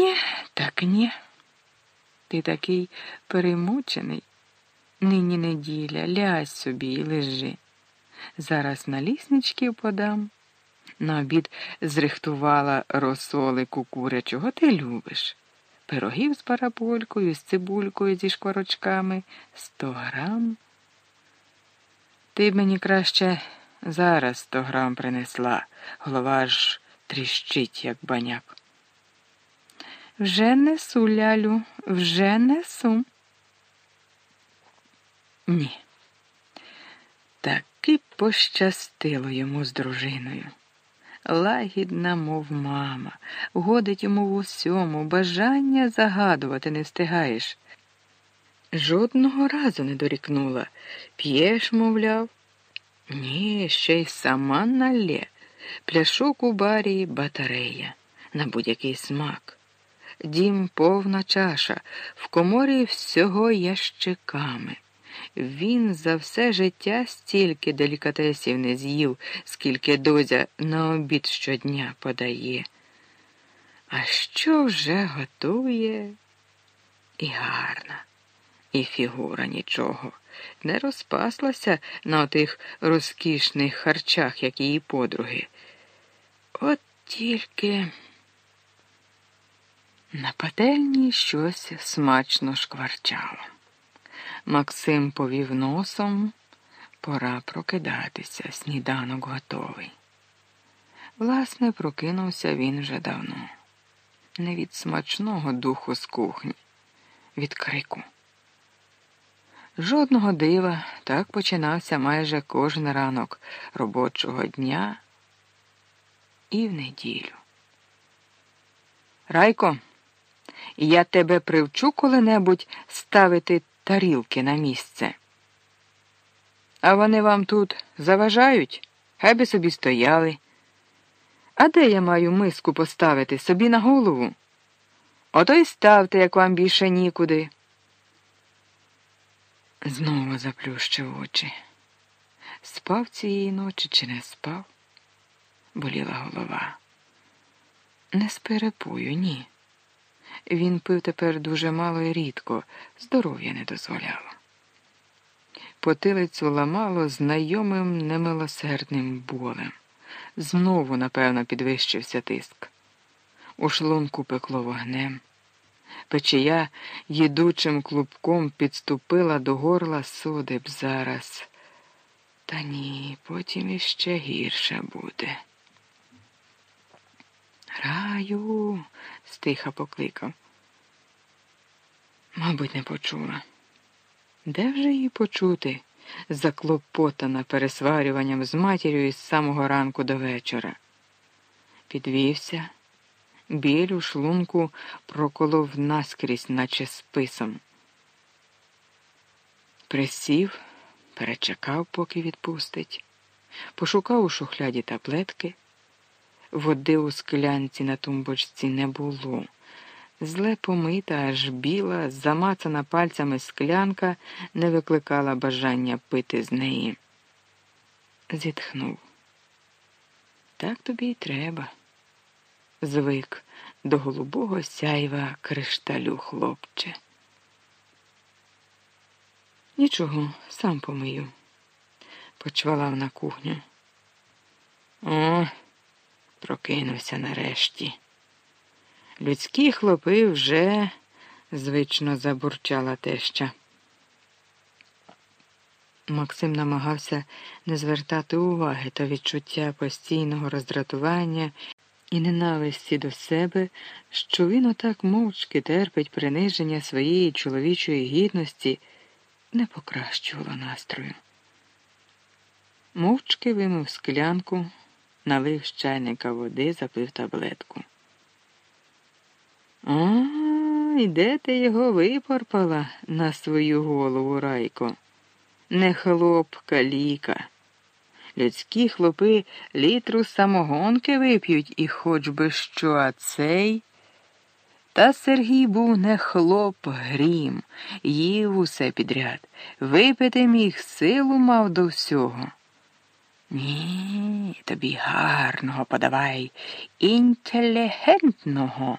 Ні, так ні. Ти такий перемучений. Нині неділя, лязь собі і лежи. Зараз на ліснички подам. На обід зрихтувала розсолику курячого ти любиш. Пирогів з параболькою, з цибулькою зі шкварочками, сто грам. Ти б мені краще зараз сто грам принесла, голова ж тріщить, як баняк. Вже несу, лялю, вже несу. Ні. Таки пощастило йому з дружиною. Лагідна, мов мама, годить йому в усьому, бажання загадувати не встигаєш. Жодного разу не дорікнула. П'єш, мовляв. Ні, ще й сама налє. Пляшок у барі батарея на будь-який смак. Дім повна чаша, в коморі всього ящиками. Він за все життя стільки делікатесів не з'їв, скільки дозя на обід щодня подає. А що вже готує? І гарна, і фігура нічого, не розпаслася на отих розкішних харчах, як її подруги. От тільки на пательні щось смачно шкварчало. Максим повів носом, пора прокидатися, сніданок готовий. Власне, прокинувся він вже давно, не від смачного духу з кухні, від крику. Жодного дива так починався майже кожен ранок робочого дня і в неділю. Райко, я тебе привчу коли-небудь ставити тарілки на місце. А вони вам тут заважають, хай би собі стояли. А де я маю миску поставити собі на голову? Ото й ставте, як вам більше нікуди. Знову заплющив очі. Спав цієї ночі чи не спав? Боліла голова. Не сперепую, ні. Він пив тепер дуже мало і рідко, здоров'я не дозволяло. Потилицю ламало знайомим немилосердним болем. Знову, напевно, підвищився тиск. У шлунку пекло вогнем. Печія їдучим клубком підступила до горла суди б зараз. Та ні, потім іще гірше буде. Раю, стиха покликав. Мабуть, не почула. Де вже її почути, заклопотана пересварюванням з матір'ю із самого ранку до вечора? Підвівся, біль у шлунку проколов наскрізь, наче списом. Присів, перечекав, поки відпустить, пошукав у шухляді таблетки. Води у склянці на тумбочці не було. Зле помита, аж біла, замацана пальцями склянка не викликала бажання пити з неї. Зітхнув. Так тобі й треба. Звик до голубого сяйва кришталю, хлопче. Нічого, сам помию, почвалав на кухню. Прокинувся нарешті. Людські хлопи вже звично забурчала теща. Максим намагався не звертати уваги та відчуття постійного роздратування і ненависті до себе, що він отак мовчки терпить приниження своєї чоловічої гідності, не покращувало настрою. Мовчки вимив склянку, налив з чайника води, запив таблетку. А, і де ти його випорпала на свою голову, райко? Не хлоп, каліка. Людські хлопи літру самогонки вип'ють і хоч би що, а цей. Та Сергій був не хлоп грім, їв усе підряд, випити міг силу мав до всього. Ні, тобі гарного подавай, інтелігентного.